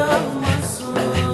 of my soul.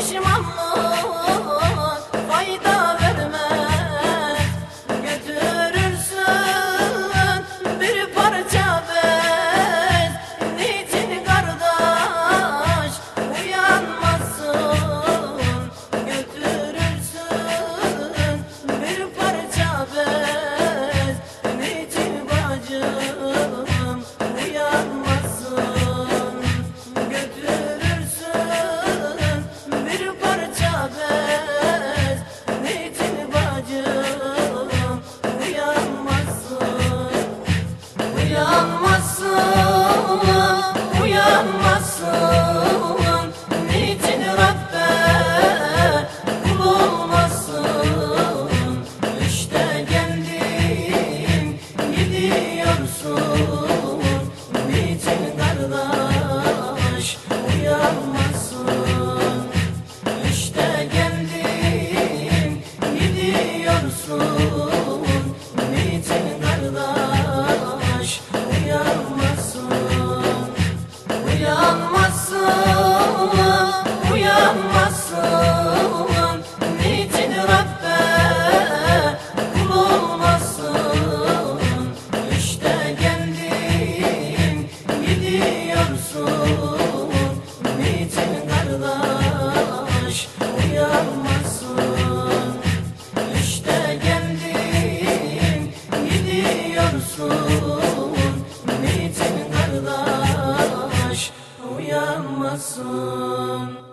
karışmam. soon.